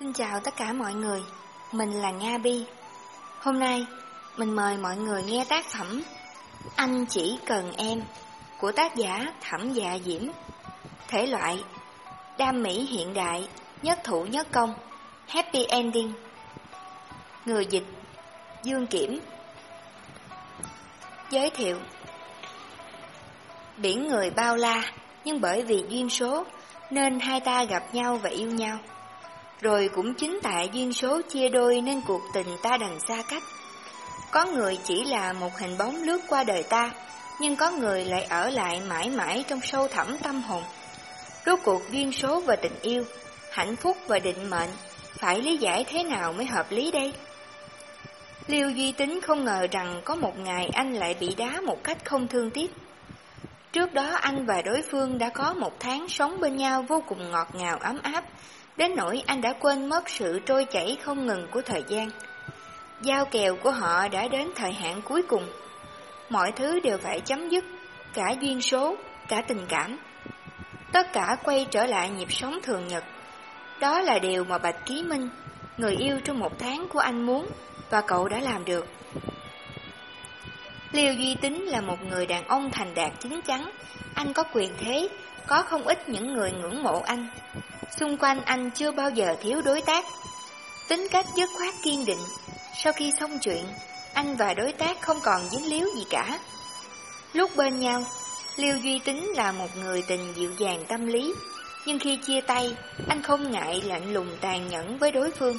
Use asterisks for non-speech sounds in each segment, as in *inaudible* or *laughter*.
Xin chào tất cả mọi người, mình là Nga Bi. Hôm nay, mình mời mọi người nghe tác phẩm Anh chỉ cần em của tác giả Thẩm Dạ Diễm. Thể loại Đam mỹ hiện đại, nhất thủ nhất công, happy ending. Người dịch Dương Kiểm Giới thiệu Biển người bao la, nhưng bởi vì duyên số nên hai ta gặp nhau và yêu nhau. Rồi cũng chính tại duyên số chia đôi nên cuộc tình ta đành xa cách. Có người chỉ là một hình bóng lướt qua đời ta, nhưng có người lại ở lại mãi mãi trong sâu thẳm tâm hồn. Rốt cuộc duyên số và tình yêu, hạnh phúc và định mệnh, phải lý giải thế nào mới hợp lý đây? Liêu Duy Tính không ngờ rằng có một ngày anh lại bị đá một cách không thương tiếc. Trước đó anh và đối phương đã có một tháng sống bên nhau vô cùng ngọt ngào ấm áp, đến nỗi anh đã quên mất sự trôi chảy không ngừng của thời gian. Giao kèo của họ đã đến thời hạn cuối cùng. Mọi thứ đều phải chấm dứt, cả duyên số, cả tình cảm. Tất cả quay trở lại nhịp sống thường nhật. Đó là điều mà Bạch Ký Minh, người yêu trong một tháng của anh muốn, và cậu đã làm được. Liêu Duy Tính là một người đàn ông thành đạt chính chắn, anh có quyền thế, có không ít những người ngưỡng mộ anh. Xung quanh anh chưa bao giờ thiếu đối tác. Tính cách dứt khoát kiên định, sau khi xong chuyện, anh và đối tác không còn dính líu gì cả. Lúc bên nhau, Liêu Duy Tính là một người tình dịu dàng tâm lý, nhưng khi chia tay, anh không ngại lạnh lùng tàn nhẫn với đối phương.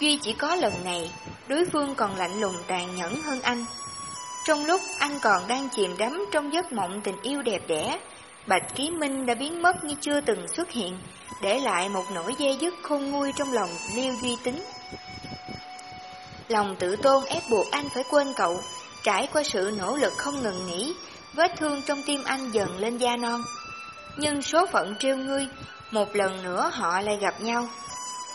Duy chỉ có lần này, đối phương còn lạnh lùng tàn nhẫn hơn anh. Trong lúc anh còn đang chìm đắm trong giấc mộng tình yêu đẹp đẽ, Bạch Ký Minh đã biến mất như chưa từng xuất hiện, để lại một nỗi dây dứt khôn nguôi trong lòng Liêu Duy Tính. Lòng tự tôn ép buộc anh phải quên cậu, trải qua sự nỗ lực không ngừng nghỉ, vết thương trong tim anh dần lên da non. Nhưng số phận trêu ngươi, một lần nữa họ lại gặp nhau.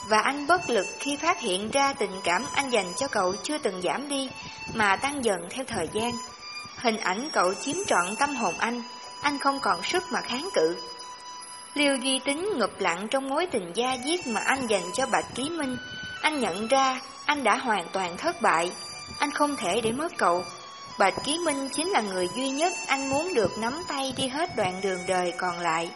Và anh bất lực khi phát hiện ra tình cảm anh dành cho cậu chưa từng giảm đi, mà tăng dần theo thời gian. Hình ảnh cậu chiếm trọn tâm hồn anh, anh không còn sức mà kháng cự. Liêu Duy Tính ngập lặng trong mối tình gia diết mà anh dành cho Bạch Ký Minh. Anh nhận ra anh đã hoàn toàn thất bại. Anh không thể để mất cậu. Bạch Ký Minh chính là người duy nhất anh muốn được nắm tay đi hết đoạn đường đời còn lại.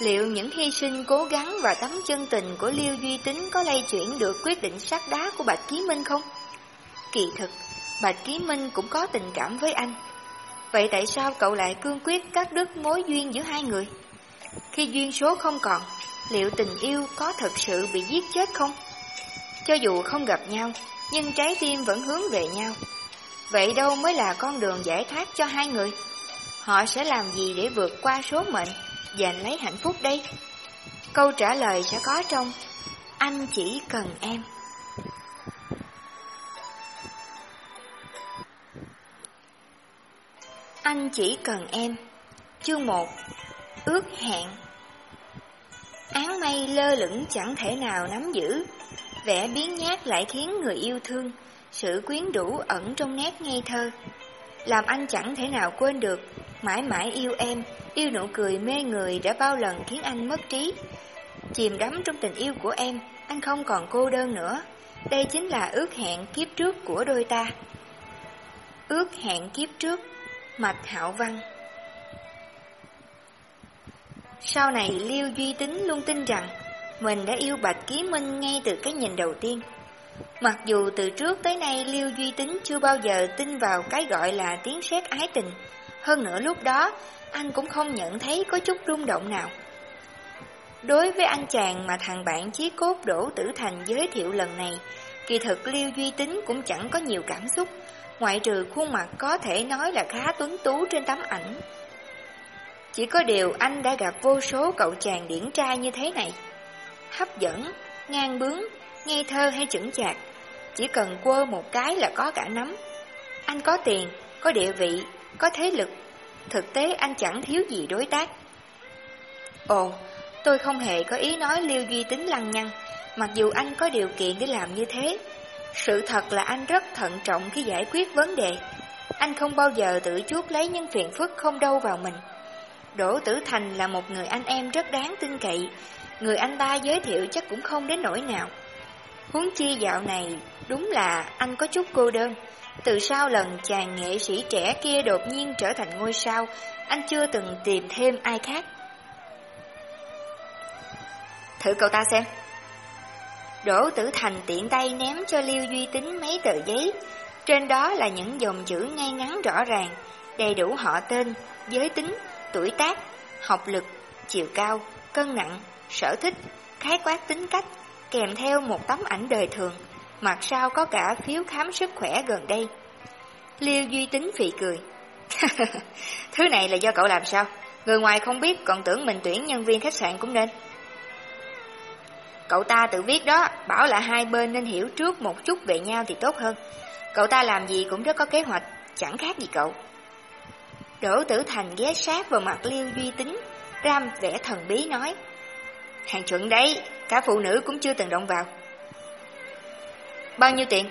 Liệu những hy sinh cố gắng và tấm chân tình của Liêu Duy Tính có lay chuyển được quyết định sát đá của Bạch Ký Minh không? Kỳ thực, Bạch Ký Minh cũng có tình cảm với anh. Vậy tại sao cậu lại cương quyết cắt đứt mối duyên giữa hai người? Khi duyên số không còn, liệu tình yêu có thật sự bị giết chết không? Cho dù không gặp nhau, nhưng trái tim vẫn hướng về nhau. Vậy đâu mới là con đường giải thoát cho hai người? Họ sẽ làm gì để vượt qua số mệnh, giành lấy hạnh phúc đây? Câu trả lời sẽ có trong Anh chỉ cần em. Anh chỉ cần em. Chương 1 Ước hẹn. Án mây lơ lửng chẳng thể nào nắm giữ. Vẻ biến nhát lại khiến người yêu thương, Sự quyến rũ ẩn trong nét ngây thơ. Làm anh chẳng thể nào quên được, Mãi mãi yêu em, Yêu nụ cười mê người đã bao lần khiến anh mất trí. Chìm đắm trong tình yêu của em, Anh không còn cô đơn nữa. Đây chính là ước hẹn kiếp trước của đôi ta. Ước hẹn kiếp trước. Mạch Hạo Văn Sau này Liêu Duy Tính luôn tin rằng mình đã yêu Bạch Ký Minh ngay từ cái nhìn đầu tiên. Mặc dù từ trước tới nay Liêu Duy Tính chưa bao giờ tin vào cái gọi là tiếng sét ái tình, hơn nữa lúc đó anh cũng không nhận thấy có chút rung động nào. Đối với anh chàng mà thằng bạn chí cốt Đỗ Tử Thành giới thiệu lần này, kỳ thực Liêu Duy Tính cũng chẳng có nhiều cảm xúc, ngoại trừ khuôn mặt có thể nói là khá tuấn tú trên tấm ảnh. Chỉ có điều anh đã gặp vô số cậu chàng điển trai như thế này. Hấp dẫn, ngang bướng, ngây thơ hay chững chạc, chỉ cần quơ một cái là có cả nắm. Anh có tiền, có địa vị, có thế lực, thực tế anh chẳng thiếu gì đối tác. Ồ, tôi không hề có ý nói Liêu Duy tính lăng nhăng, mặc dù anh có điều kiện để làm như thế, sự thật là anh rất thận trọng khi giải quyết vấn đề. Anh không bao giờ tự chuốc lấy những phiền phức không đâu vào mình. Đỗ Tử Thành là một người anh em rất đáng tin cậy, người anh ta giới thiệu chắc cũng không đến nỗi nào. Huống chi dạo này, đúng là anh có chút cô đơn. Từ sau lần chàng nghệ sĩ trẻ kia đột nhiên trở thành ngôi sao, anh chưa từng tìm thêm ai khác. Thử cậu ta xem. Đỗ Tử Thành tiện tay ném cho Liêu Duy Tính mấy tờ giấy, trên đó là những dòng chữ ngay ngắn rõ ràng, đầy đủ họ tên, giới tính, tuổi tác, học lực, chiều cao, cân nặng, sở thích, khái quát tính cách, kèm theo một tấm ảnh đời thường, mặt sau có cả phiếu khám sức khỏe gần đây. Liêu Duy Tính phì cười. *laughs* Thứ này là do cậu làm sao? Người ngoài không biết còn tưởng mình tuyển nhân viên khách sạn cũng nên. Cậu ta tự viết đó, bảo là hai bên nên hiểu trước một chút về nhau thì tốt hơn. Cậu ta làm gì cũng rất có kế hoạch, chẳng khác gì cậu. Đỗ Tử Thành ghé sát vào mặt Liêu Duy Tính, ram vẻ thần bí nói. Hàng chuẩn đấy, cả phụ nữ cũng chưa từng động vào. Bao nhiêu tiền?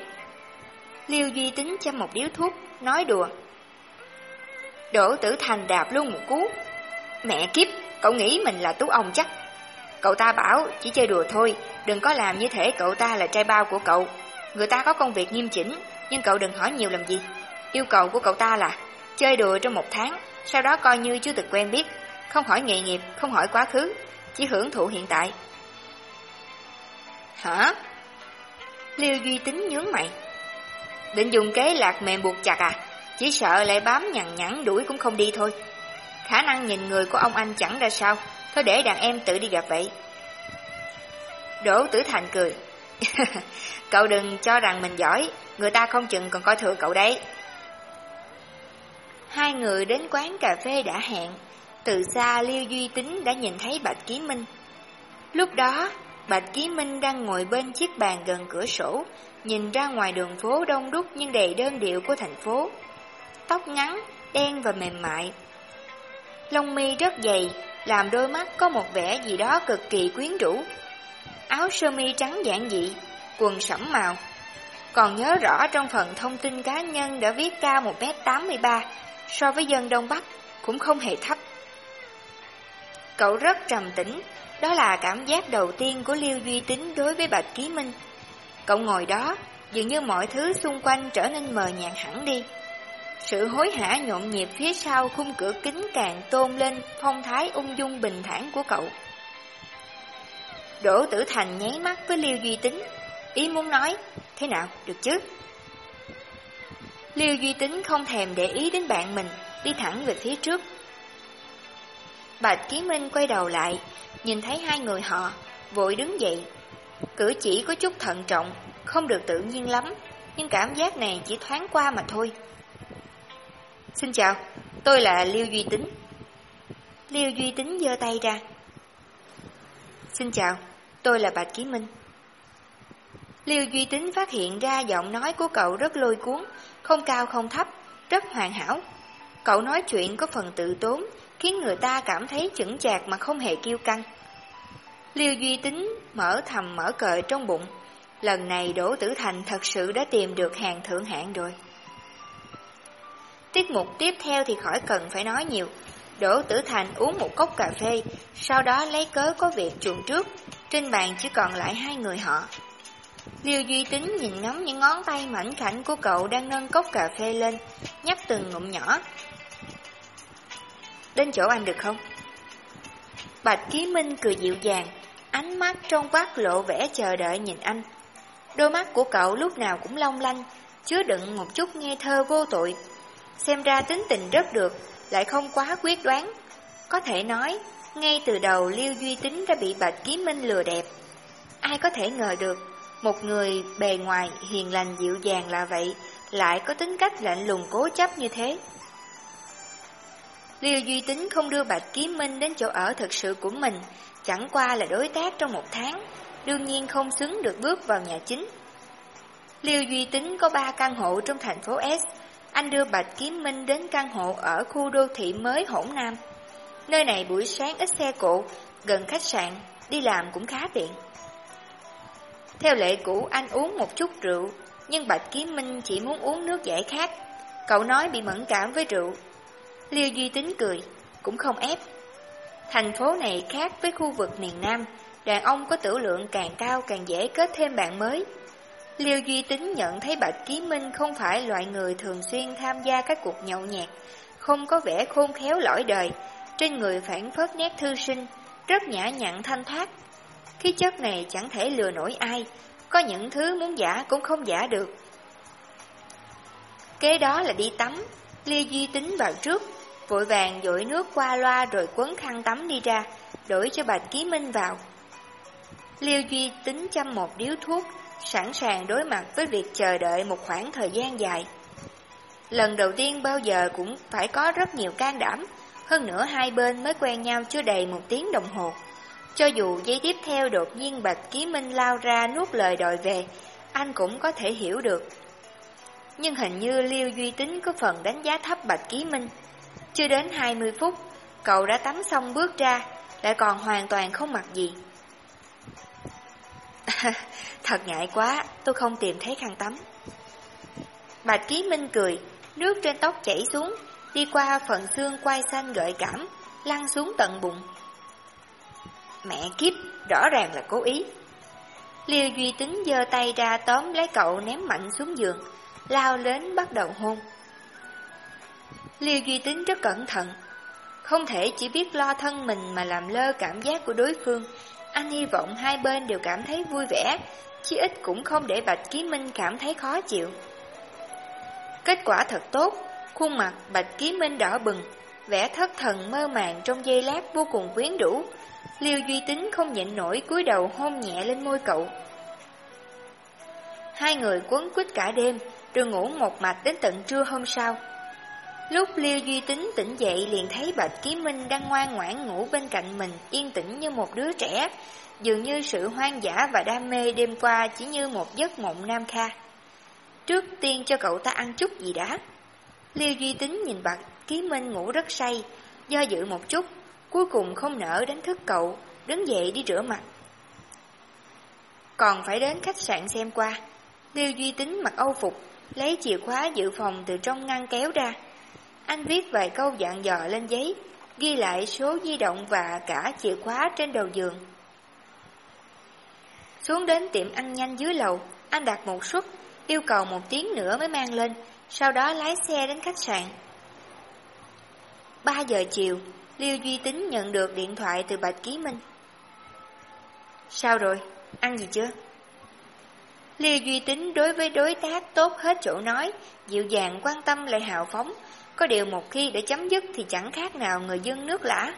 Liêu Duy Tính chăm một điếu thuốc, nói đùa. Đỗ Tử Thành đạp luôn một cú. Mẹ kiếp, cậu nghĩ mình là tú ông chắc. Cậu ta bảo chỉ chơi đùa thôi, đừng có làm như thể cậu ta là trai bao của cậu. Người ta có công việc nghiêm chỉnh, nhưng cậu đừng hỏi nhiều làm gì. Yêu cầu của cậu ta là chơi đùa trong một tháng, sau đó coi như chưa từng quen biết, không hỏi nghề nghiệp, không hỏi quá khứ, chỉ hưởng thụ hiện tại. Hả? Liêu Duy Tính nhướng mày. Định dùng kế lạc mềm buộc chặt à? Chỉ sợ lại bám nhằn nhẵn đuổi cũng không đi thôi. Khả năng nhìn người của ông anh chẳng ra sao, thôi để đàn em tự đi gặp vậy. Đỗ Tử Thành cười. *laughs* cậu đừng cho rằng mình giỏi, người ta không chừng còn coi thường cậu đấy. Hai người đến quán cà phê đã hẹn, từ xa Liêu Duy Tính đã nhìn thấy Bạch Ký Minh. Lúc đó, Bạch Ký Minh đang ngồi bên chiếc bàn gần cửa sổ, nhìn ra ngoài đường phố đông đúc nhưng đầy đơn điệu của thành phố. Tóc ngắn, đen và mềm mại. Lông mi rất dày, làm đôi mắt có một vẻ gì đó cực kỳ quyến rũ. Áo sơ mi trắng giản dị, quần sẫm màu. Còn nhớ rõ trong phần thông tin cá nhân đã viết cao 1m83, so với dân Đông Bắc cũng không hề thấp. Cậu rất trầm tĩnh, đó là cảm giác đầu tiên của Liêu Duy Tính đối với Bạch Ký Minh. Cậu ngồi đó, dường như mọi thứ xung quanh trở nên mờ nhạt hẳn đi. Sự hối hả nhộn nhịp phía sau khung cửa kính càng tôn lên phong thái ung dung bình thản của cậu. Đỗ Tử Thành nháy mắt với Liêu Duy Tính, ý muốn nói, thế nào, được chứ? Liêu Duy Tính không thèm để ý đến bạn mình, đi thẳng về phía trước. Bạch Ký Minh quay đầu lại, nhìn thấy hai người họ, vội đứng dậy. Cử chỉ có chút thận trọng, không được tự nhiên lắm, nhưng cảm giác này chỉ thoáng qua mà thôi. Xin chào, tôi là Liêu Duy Tính. Liêu Duy Tính giơ tay ra. Xin chào, tôi là Bạch Ký Minh. Liêu Duy Tính phát hiện ra giọng nói của cậu rất lôi cuốn, không cao không thấp, rất hoàn hảo. Cậu nói chuyện có phần tự tốn, khiến người ta cảm thấy chững chạc mà không hề kiêu căng. Liêu Duy Tính mở thầm mở cờ trong bụng, lần này Đỗ Tử Thành thật sự đã tìm được hàng thượng hạng rồi. Tiết mục tiếp theo thì khỏi cần phải nói nhiều. Đỗ Tử Thành uống một cốc cà phê, sau đó lấy cớ có việc chuồng trước, trên bàn chỉ còn lại hai người họ. Liêu Duy Tính nhìn ngắm những ngón tay mảnh khảnh của cậu đang nâng cốc cà phê lên, nhấp từng ngụm nhỏ. Đến chỗ anh được không? Bạch Ký Minh cười dịu dàng, ánh mắt trong vắt lộ vẻ chờ đợi nhìn anh. Đôi mắt của cậu lúc nào cũng long lanh, chứa đựng một chút nghe thơ vô tội. Xem ra tính tình rất được, lại không quá quyết đoán. Có thể nói, ngay từ đầu Liêu Duy Tính đã bị Bạch Ký Minh lừa đẹp. Ai có thể ngờ được, một người bề ngoài hiền lành dịu dàng là vậy, lại có tính cách lạnh lùng cố chấp như thế. Liêu Duy Tính không đưa Bạch Kiếm Minh đến chỗ ở thực sự của mình, chẳng qua là đối tác trong một tháng, đương nhiên không xứng được bước vào nhà chính. Liêu Duy Tính có ba căn hộ trong thành phố S, anh đưa Bạch Kiếm Minh đến căn hộ ở khu đô thị mới Hỗn Nam. Nơi này buổi sáng ít xe cộ, gần khách sạn, đi làm cũng khá tiện. Theo lệ cũ anh uống một chút rượu, nhưng Bạch Kiếm Minh chỉ muốn uống nước giải khát. Cậu nói bị mẫn cảm với rượu. Liêu Duy Tính cười, cũng không ép. Thành phố này khác với khu vực miền Nam, đàn ông có tử lượng càng cao càng dễ kết thêm bạn mới. Liêu Duy Tính nhận thấy Bạch Ký Minh không phải loại người thường xuyên tham gia các cuộc nhậu nhẹt, không có vẻ khôn khéo lõi đời, trên người phản phất nét thư sinh, rất nhã nhặn thanh thoát. Khí chất này chẳng thể lừa nổi ai, có những thứ muốn giả cũng không giả được. Kế đó là đi tắm, liêu Duy Tính vào trước, vội vàng dội nước qua loa rồi quấn khăn tắm đi ra, đổi cho Bạch Ký Minh vào. Liêu Duy Tính chăm một điếu thuốc, sẵn sàng đối mặt với việc chờ đợi một khoảng thời gian dài. Lần đầu tiên bao giờ cũng phải có rất nhiều can đảm, hơn nữa hai bên mới quen nhau chưa đầy một tiếng đồng hồ. Cho dù giây tiếp theo đột nhiên Bạch Ký Minh lao ra nuốt lời đòi về, anh cũng có thể hiểu được. Nhưng hình như Liêu Duy Tính có phần đánh giá thấp Bạch Ký Minh. Chưa đến 20 phút, cậu đã tắm xong bước ra, lại còn hoàn toàn không mặc gì. *laughs* Thật ngại quá, tôi không tìm thấy khăn tắm. Bạch Ký Minh cười, nước trên tóc chảy xuống, đi qua phần xương quai xanh gợi cảm, lăn xuống tận bụng. Mẹ kiếp, rõ ràng là cố ý. Liêu Duy Tính giơ tay ra tóm lấy cậu ném mạnh xuống giường, lao đến bắt đầu hôn. Liêu Duy Tính rất cẩn thận, không thể chỉ biết lo thân mình mà làm lơ cảm giác của đối phương. Anh hy vọng hai bên đều cảm thấy vui vẻ, chí ít cũng không để Bạch Ký Minh cảm thấy khó chịu. Kết quả thật tốt, khuôn mặt Bạch Ký Minh đỏ bừng, vẻ thất thần mơ màng trong giây lát vô cùng quyến rũ. Liêu Duy Tính không nhịn nổi cúi đầu hôn nhẹ lên môi cậu. Hai người quấn quýt cả đêm, rồi ngủ một mạch đến tận trưa hôm sau. Lúc Liêu Duy Tính tỉnh dậy liền thấy Bạch Ký Minh đang ngoan ngoãn ngủ bên cạnh mình, yên tĩnh như một đứa trẻ, dường như sự hoang dã và đam mê đêm qua chỉ như một giấc mộng nam kha. Trước tiên cho cậu ta ăn chút gì đã. Liêu Duy Tính nhìn Bạch Ký Minh ngủ rất say, do dự một chút, cuối cùng không nỡ đánh thức cậu, đứng dậy đi rửa mặt. Còn phải đến khách sạn xem qua. Liêu Duy Tính mặc âu phục, lấy chìa khóa dự phòng từ trong ngăn kéo ra. Anh viết vài câu dặn dò lên giấy, ghi lại số di động và cả chìa khóa trên đầu giường. Xuống đến tiệm ăn nhanh dưới lầu, anh đặt một suất, yêu cầu một tiếng nữa mới mang lên, sau đó lái xe đến khách sạn. 3 giờ chiều, Liêu Duy Tính nhận được điện thoại từ Bạch Ký Minh. Sao rồi? Ăn gì chưa? Liêu Duy Tính đối với đối tác tốt hết chỗ nói, dịu dàng quan tâm lại hào phóng, có điều một khi để chấm dứt thì chẳng khác nào người dân nước lã.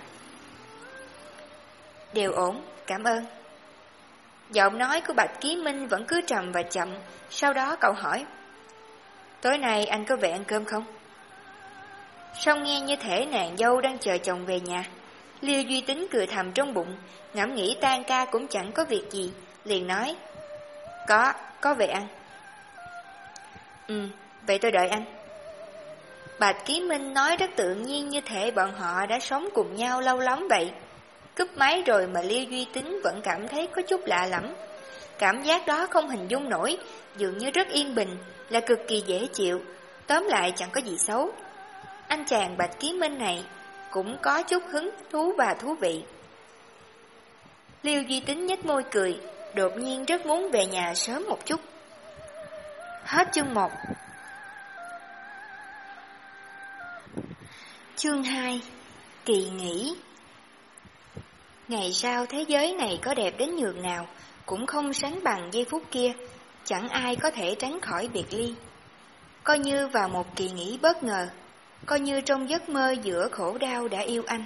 Đều ổn, cảm ơn. Giọng nói của Bạch Ký Minh vẫn cứ trầm và chậm, sau đó cậu hỏi. Tối nay anh có về ăn cơm không? Xong nghe như thể nàng dâu đang chờ chồng về nhà. Liêu Duy Tính cười thầm trong bụng, ngẫm nghĩ tan ca cũng chẳng có việc gì, liền nói. Có, có về ăn. Ừ, vậy tôi đợi anh. Bạch Ký Minh nói rất tự nhiên như thể bọn họ đã sống cùng nhau lâu lắm vậy. Cúp máy rồi mà Liêu Duy Tính vẫn cảm thấy có chút lạ lẫm. Cảm giác đó không hình dung nổi, dường như rất yên bình, là cực kỳ dễ chịu, tóm lại chẳng có gì xấu. Anh chàng Bạch Ký Minh này cũng có chút hứng thú và thú vị. Liêu Duy Tính nhếch môi cười, đột nhiên rất muốn về nhà sớm một chút. Hết chương 1 Chương 2 Kỳ nghỉ. Ngày sau thế giới này có đẹp đến nhường nào, Cũng không sánh bằng giây phút kia, Chẳng ai có thể tránh khỏi biệt ly. Coi như vào một kỳ nghỉ bất ngờ, Coi như trong giấc mơ giữa khổ đau đã yêu anh.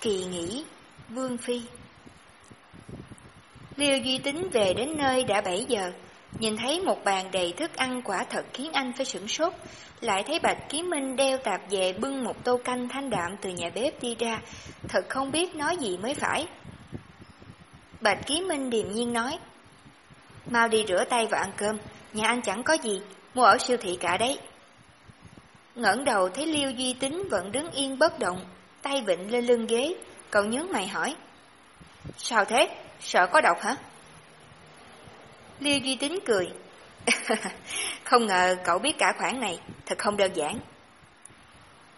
Kỳ nghỉ, Vương Phi. Liêu Duy Tính về đến nơi đã 7 giờ Nhìn thấy một bàn đầy thức ăn quả thật khiến anh phải sửng sốt lại thấy Bạch Ký Minh đeo tạp về bưng một tô canh thanh đạm từ nhà bếp đi ra, thật không biết nói gì mới phải. Bạch Ký Minh điềm nhiên nói, Mau đi rửa tay và ăn cơm, nhà anh chẳng có gì, mua ở siêu thị cả đấy. ngẩng đầu thấy Liêu Duy Tính vẫn đứng yên bất động, tay vịnh lên lưng ghế, cậu nhớ mày hỏi. Sao thế? Sợ có độc hả? Liêu Duy Tính cười, *laughs* không ngờ cậu biết cả khoản này, thật không đơn giản.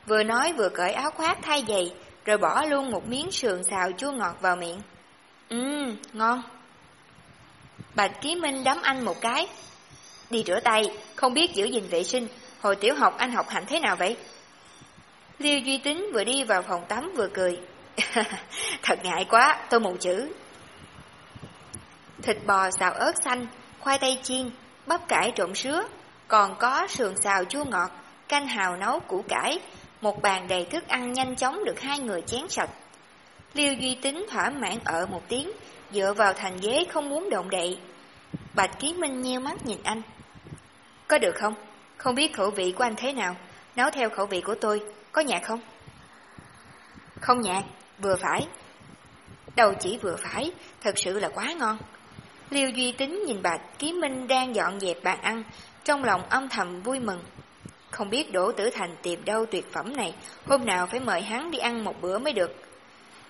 Vừa nói vừa cởi áo khoác thay giày, rồi bỏ luôn một miếng sườn xào chua ngọt vào miệng. Ừm, ngon. Bạch Ký Minh đấm anh một cái. Đi rửa tay, không biết giữ gìn vệ sinh, hồi tiểu học anh học hành thế nào vậy? Liêu Duy Tính vừa đi vào phòng tắm vừa cười. *laughs* Thật ngại quá, tôi mù chữ. Thịt bò xào ớt xanh, khoai tây chiên, bắp cải trộn sứa, còn có sườn xào chua ngọt, canh hào nấu củ cải, một bàn đầy thức ăn nhanh chóng được hai người chén sạch. Liêu Duy Tính thỏa mãn ở một tiếng, dựa vào thành ghế không muốn động đậy. Bạch Ký Minh nheo mắt nhìn anh. Có được không? Không biết khẩu vị của anh thế nào, nấu theo khẩu vị của tôi, có nhạt không? Không nhạt, vừa phải. Đầu chỉ vừa phải, thật sự là quá ngon. Liêu Duy Tính nhìn Bạch Ký Minh đang dọn dẹp bàn ăn, trong lòng âm thầm vui mừng. Không biết Đỗ Tử Thành tìm đâu tuyệt phẩm này, hôm nào phải mời hắn đi ăn một bữa mới được.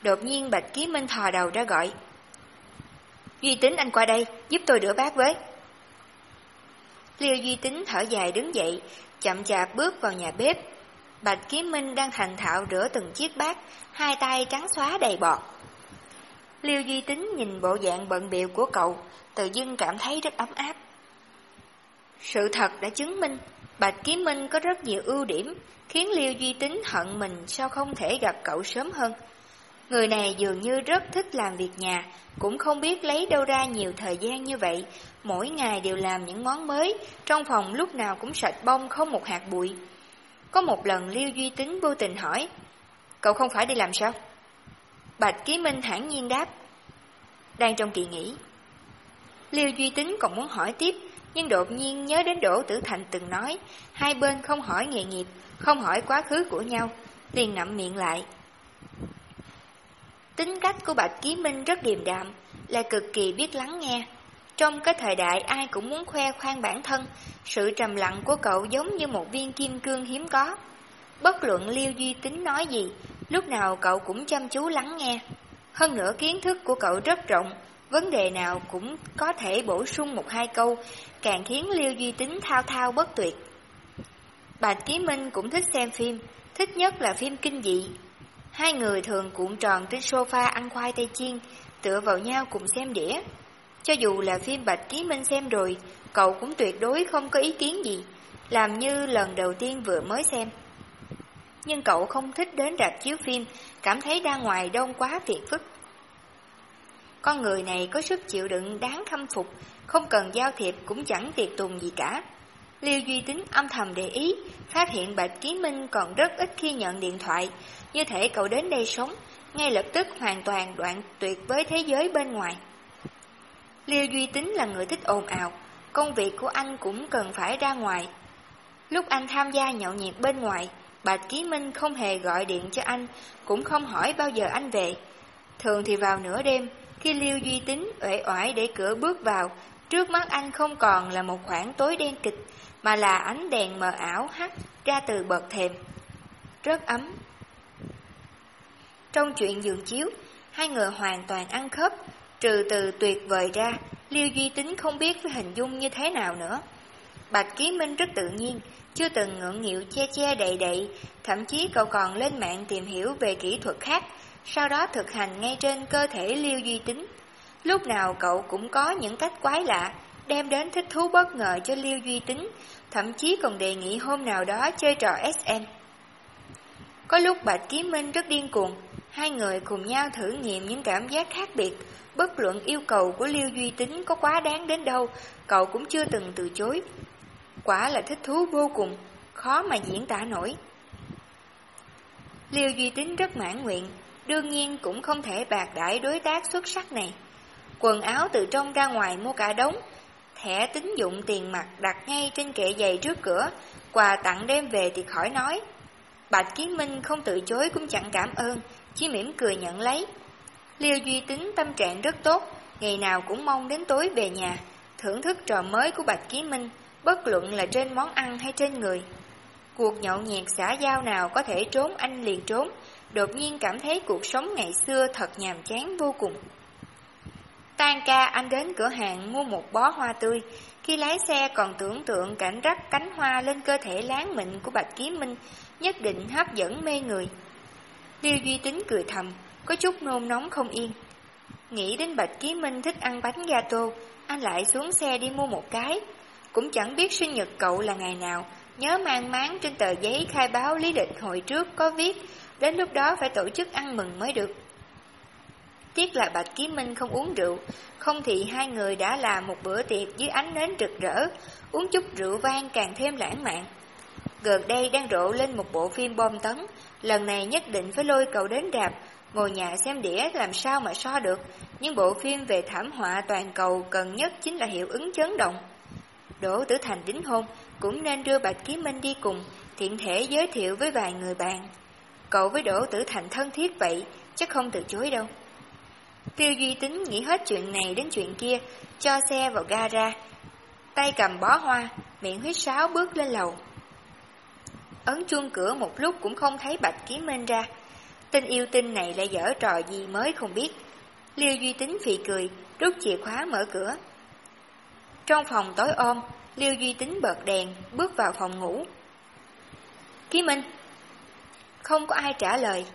Đột nhiên Bạch Ký Minh thò đầu ra gọi. Duy Tính anh qua đây, giúp tôi rửa bát với. Liêu Duy Tính thở dài đứng dậy, chậm chạp bước vào nhà bếp. Bạch Ký Minh đang thành thạo rửa từng chiếc bát, hai tay trắng xóa đầy bọt. Liêu Duy Tính nhìn bộ dạng bận biệu của cậu, tự dưng cảm thấy rất ấm áp. Sự thật đã chứng minh, Bạch Ký Minh có rất nhiều ưu điểm, khiến Liêu Duy Tính hận mình sao không thể gặp cậu sớm hơn. Người này dường như rất thích làm việc nhà, cũng không biết lấy đâu ra nhiều thời gian như vậy, mỗi ngày đều làm những món mới, trong phòng lúc nào cũng sạch bông không một hạt bụi. Có một lần Liêu Duy Tính vô tình hỏi, cậu không phải đi làm sao? Bạch Ký Minh thản nhiên đáp, đang trong kỳ nghỉ. Liêu Duy Tính còn muốn hỏi tiếp, nhưng đột nhiên nhớ đến Đỗ Tử Thành từng nói, hai bên không hỏi nghề nghiệp, không hỏi quá khứ của nhau, liền ngậm miệng lại. Tính cách của Bạch Ký Minh rất điềm đạm, là cực kỳ biết lắng nghe. Trong cái thời đại ai cũng muốn khoe khoang bản thân, sự trầm lặng của cậu giống như một viên kim cương hiếm có. Bất luận Liêu Duy Tính nói gì, lúc nào cậu cũng chăm chú lắng nghe. Hơn nữa kiến thức của cậu rất rộng, vấn đề nào cũng có thể bổ sung một hai câu, càng khiến Liêu Duy Tính thao thao bất tuyệt. Bạch Ký Minh cũng thích xem phim, thích nhất là phim kinh dị. Hai người thường cuộn tròn trên sofa ăn khoai tây chiên, tựa vào nhau cùng xem đĩa. Cho dù là phim Bạch Ký Minh xem rồi, cậu cũng tuyệt đối không có ý kiến gì, làm như lần đầu tiên vừa mới xem. Nhưng cậu không thích đến rạp chiếu phim, cảm thấy ra ngoài đông quá phiền phức. Con người này có sức chịu đựng đáng khâm phục, không cần giao thiệp cũng chẳng tiệc tùng gì cả. Liêu Duy Tính âm thầm để ý, phát hiện Bạch Ký Minh còn rất ít khi nhận điện thoại, như thể cậu đến đây sống, ngay lập tức hoàn toàn đoạn tuyệt với thế giới bên ngoài. Liêu Duy Tính là người thích ồn ào, công việc của anh cũng cần phải ra ngoài. Lúc anh tham gia nhậu nhẹt bên ngoài, Bạch Ký Minh không hề gọi điện cho anh, cũng không hỏi bao giờ anh về. Thường thì vào nửa đêm, khi Liêu Duy Tính uể oải để cửa bước vào, trước mắt anh không còn là một khoảng tối đen kịch, mà là ánh đèn mờ ảo hắt ra từ bậc thềm. Rất ấm. Trong chuyện giường chiếu, hai người hoàn toàn ăn khớp, trừ từ tuyệt vời ra, Liêu Duy Tính không biết phải hình dung như thế nào nữa. Bạch Ký Minh rất tự nhiên, chưa từng ngưỡng nghịu che che đậy đậy, thậm chí cậu còn lên mạng tìm hiểu về kỹ thuật khác, sau đó thực hành ngay trên cơ thể Liêu Duy Tính. Lúc nào cậu cũng có những cách quái lạ, đem đến thích thú bất ngờ cho Liêu Duy Tính, thậm chí còn đề nghị hôm nào đó chơi trò SM. Có lúc Bạch Ký Minh rất điên cuồng, hai người cùng nhau thử nghiệm những cảm giác khác biệt, bất luận yêu cầu của Liêu Duy Tính có quá đáng đến đâu, cậu cũng chưa từng từ chối. Quả là thích thú vô cùng, khó mà diễn tả nổi. Liêu Duy Tính rất mãn nguyện, đương nhiên cũng không thể bạc đãi đối tác xuất sắc này. Quần áo từ trong ra ngoài mua cả đống, thẻ tín dụng tiền mặt đặt ngay trên kệ giày trước cửa, quà tặng đem về thì khỏi nói. Bạch Kiến Minh không từ chối cũng chẳng cảm ơn, chỉ mỉm cười nhận lấy. Liêu Duy Tính tâm trạng rất tốt, ngày nào cũng mong đến tối về nhà, thưởng thức trò mới của Bạch Kiến Minh, bất luận là trên món ăn hay trên người. Cuộc nhậu nhẹt xã giao nào có thể trốn anh liền trốn, đột nhiên cảm thấy cuộc sống ngày xưa thật nhàm chán vô cùng. Tan ca anh đến cửa hàng mua một bó hoa tươi, khi lái xe còn tưởng tượng cảnh rắc cánh hoa lên cơ thể láng mịn của Bạch Kiếm Minh, nhất định hấp dẫn mê người. Liêu Duy Tính cười thầm, có chút nôn nóng không yên. Nghĩ đến Bạch Ký Minh thích ăn bánh gato, anh lại xuống xe đi mua một cái. Cũng chẳng biết sinh nhật cậu là ngày nào, nhớ mang máng trên tờ giấy khai báo lý lịch hồi trước có viết, đến lúc đó phải tổ chức ăn mừng mới được. Tiếc là Bạch Ký Minh không uống rượu, không thì hai người đã làm một bữa tiệc dưới ánh nến rực rỡ, uống chút rượu vang càng thêm lãng mạn. Gần đây đang rộ lên một bộ phim bom tấn, lần này nhất định phải lôi cậu đến đạp, ngồi nhà xem đĩa làm sao mà so được. Những bộ phim về thảm họa toàn cầu cần nhất chính là hiệu ứng chấn động. Đỗ Tử Thành đính hôn, cũng nên đưa Bạch Ký Minh đi cùng, thiện thể giới thiệu với vài người bạn. Cậu với Đỗ Tử Thành thân thiết vậy, chắc không từ chối đâu. Tiêu Duy Tính nghĩ hết chuyện này đến chuyện kia, cho xe vào gara, tay cầm bó hoa, miệng huyết sáo bước lên lầu. Ấn chuông cửa một lúc cũng không thấy Bạch Ký Minh ra. Tên yêu tinh này lại dở trò gì mới không biết. Liêu Duy Tính phì cười, rút chìa khóa mở cửa. Trong phòng tối ôm, Liêu Duy Tính bật đèn, bước vào phòng ngủ. Ký Minh Không có ai trả lời.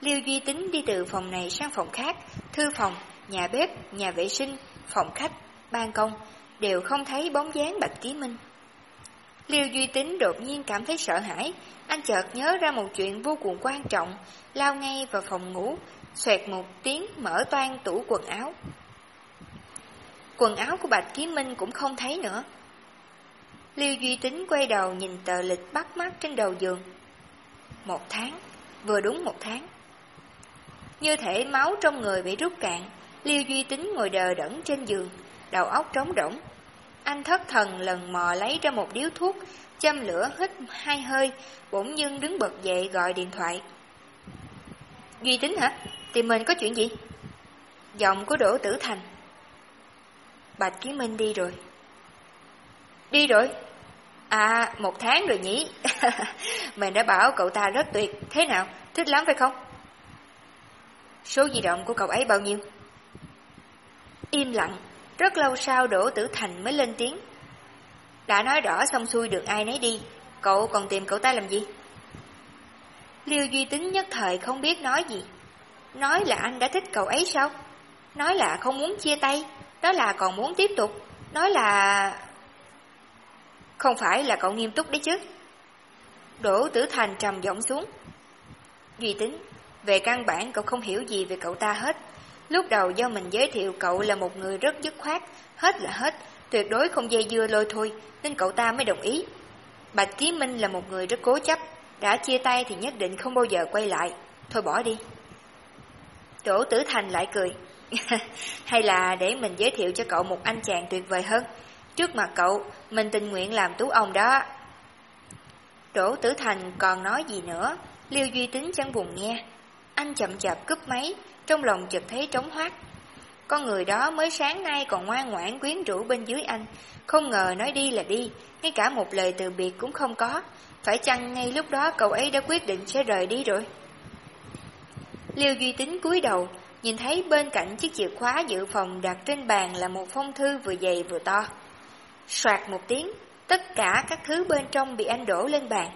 Liêu Duy Tính đi từ phòng này sang phòng khác, thư phòng, nhà bếp, nhà vệ sinh, phòng khách, ban công, đều không thấy bóng dáng Bạch Ký Minh. Liêu Duy Tính đột nhiên cảm thấy sợ hãi, anh chợt nhớ ra một chuyện vô cùng quan trọng, lao ngay vào phòng ngủ, xoẹt một tiếng mở toan tủ quần áo. Quần áo của Bạch Ký Minh cũng không thấy nữa. Liêu Duy Tính quay đầu nhìn tờ lịch bắt mắt trên đầu giường. Một tháng, vừa đúng một tháng. Như thể máu trong người bị rút cạn, Liêu Duy Tính ngồi đờ đẫn trên giường, đầu óc trống rỗng. Anh thất thần lần mò lấy ra một điếu thuốc, châm lửa hít hai hơi, bỗng nhiên đứng bật dậy gọi điện thoại. Duy Tính hả? Tìm mình có chuyện gì? Giọng của Đỗ Tử Thành. Bạch Kiến Minh đi rồi. Đi rồi? À, một tháng rồi nhỉ? *laughs* mình đã bảo cậu ta rất tuyệt, thế nào? Thích lắm phải không? Số di động của cậu ấy bao nhiêu? Im lặng, rất lâu sau Đỗ Tử Thành mới lên tiếng. Đã nói rõ xong xuôi được ai nấy đi, cậu còn tìm cậu ta làm gì? Liêu Duy Tính nhất thời không biết nói gì. Nói là anh đã thích cậu ấy sao? Nói là không muốn chia tay, đó là còn muốn tiếp tục, nói là... Không phải là cậu nghiêm túc đấy chứ. Đỗ Tử Thành trầm giọng xuống. Duy Tính, về căn bản cậu không hiểu gì về cậu ta hết. Lúc đầu do mình giới thiệu cậu là một người rất dứt khoát, hết là hết, tuyệt đối không dây dưa lôi thôi, nên cậu ta mới đồng ý. Bạch Ký Minh là một người rất cố chấp, đã chia tay thì nhất định không bao giờ quay lại, thôi bỏ đi. Đỗ Tử Thành lại cười. *laughs* Hay là để mình giới thiệu cho cậu một anh chàng tuyệt vời hơn. Trước mặt cậu, mình tình nguyện làm tú ông đó. Đỗ Tử Thành còn nói gì nữa, Liêu Duy Tính chẳng buồn nghe. Anh chậm chạp cướp máy, trong lòng chợt thấy trống hoác. Con người đó mới sáng nay còn ngoan ngoãn quyến rũ bên dưới anh, không ngờ nói đi là đi, ngay cả một lời từ biệt cũng không có. Phải chăng ngay lúc đó cậu ấy đã quyết định sẽ rời đi rồi? Liêu Duy Tính cúi đầu, nhìn thấy bên cạnh chiếc chìa khóa dự phòng đặt trên bàn là một phong thư vừa dày vừa to. Soạt một tiếng, tất cả các thứ bên trong bị anh đổ lên bàn.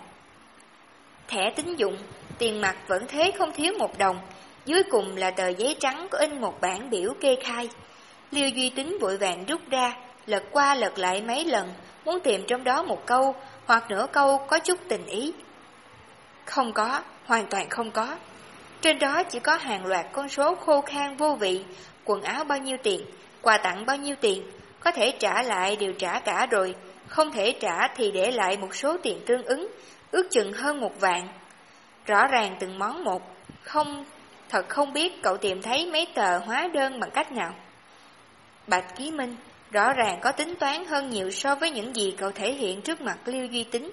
Thẻ tín dụng, tiền mặt vẫn thế không thiếu một đồng, dưới cùng là tờ giấy trắng có in một bản biểu kê khai. Liêu Duy Tính vội vàng rút ra, lật qua lật lại mấy lần, muốn tìm trong đó một câu hoặc nửa câu có chút tình ý. Không có, hoàn toàn không có. Trên đó chỉ có hàng loạt con số khô khan vô vị, quần áo bao nhiêu tiền, quà tặng bao nhiêu tiền, có thể trả lại đều trả cả rồi, không thể trả thì để lại một số tiền tương ứng, ước chừng hơn một vạn. Rõ ràng từng món một, không thật không biết cậu tìm thấy mấy tờ hóa đơn bằng cách nào. Bạch Ký Minh rõ ràng có tính toán hơn nhiều so với những gì cậu thể hiện trước mặt Liêu Duy Tính.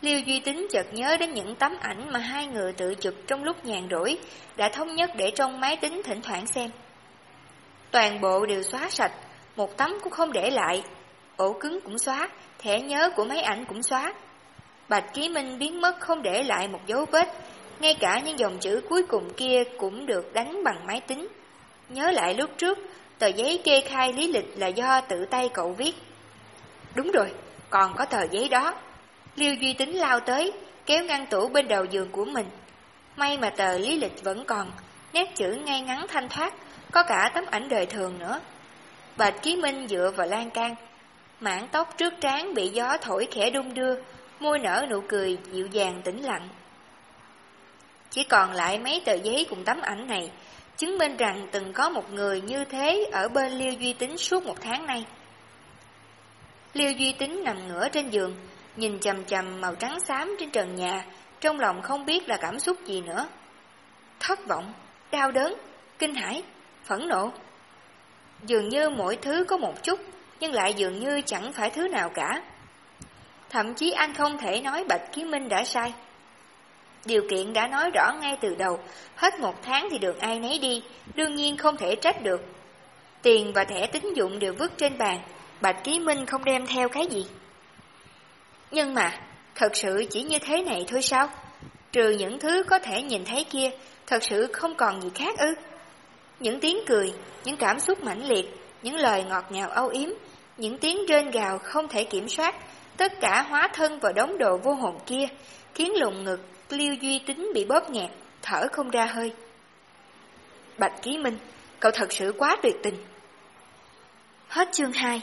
Liêu Duy Tính chợt nhớ đến những tấm ảnh mà hai người tự chụp trong lúc nhàn rỗi, đã thống nhất để trong máy tính thỉnh thoảng xem. Toàn bộ đều xóa sạch, một tấm cũng không để lại, ổ cứng cũng xóa, thẻ nhớ của máy ảnh cũng xóa. Bạch Ký Minh biến mất không để lại một dấu vết, ngay cả những dòng chữ cuối cùng kia cũng được đánh bằng máy tính. Nhớ lại lúc trước, tờ giấy kê khai lý lịch là do tự tay cậu viết. Đúng rồi, còn có tờ giấy đó. Liêu Duy Tính lao tới, kéo ngăn tủ bên đầu giường của mình. May mà tờ lý lịch vẫn còn, nét chữ ngay ngắn thanh thoát, có cả tấm ảnh đời thường nữa. Bạch Ký Minh dựa vào lan can, mảng tóc trước trán bị gió thổi khẽ đung đưa, môi nở nụ cười dịu dàng tĩnh lặng. Chỉ còn lại mấy tờ giấy cùng tấm ảnh này, chứng minh rằng từng có một người như thế ở bên Liêu Duy Tính suốt một tháng nay. Liêu Duy Tính nằm ngửa trên giường, nhìn chầm chầm màu trắng xám trên trần nhà, trong lòng không biết là cảm xúc gì nữa. Thất vọng, đau đớn, kinh hãi, phẫn nộ. Dường như mỗi thứ có một chút, nhưng lại dường như chẳng phải thứ nào cả. Thậm chí anh không thể nói Bạch Kiến Minh đã sai. Điều kiện đã nói rõ ngay từ đầu, hết một tháng thì được ai nấy đi, đương nhiên không thể trách được. Tiền và thẻ tín dụng đều vứt trên bàn, Bạch Ký Minh không đem theo cái gì. Nhưng mà, thật sự chỉ như thế này thôi sao? Trừ những thứ có thể nhìn thấy kia, thật sự không còn gì khác ư? Những tiếng cười, những cảm xúc mãnh liệt, những lời ngọt ngào âu yếm, những tiếng rên gào không thể kiểm soát, tất cả hóa thân vào đống đồ vô hồn kia, khiến lùng ngực Liêu Duy Tính bị bóp nghẹt, thở không ra hơi. Bạch Ký Minh, cậu thật sự quá tuyệt tình. Hết chương 2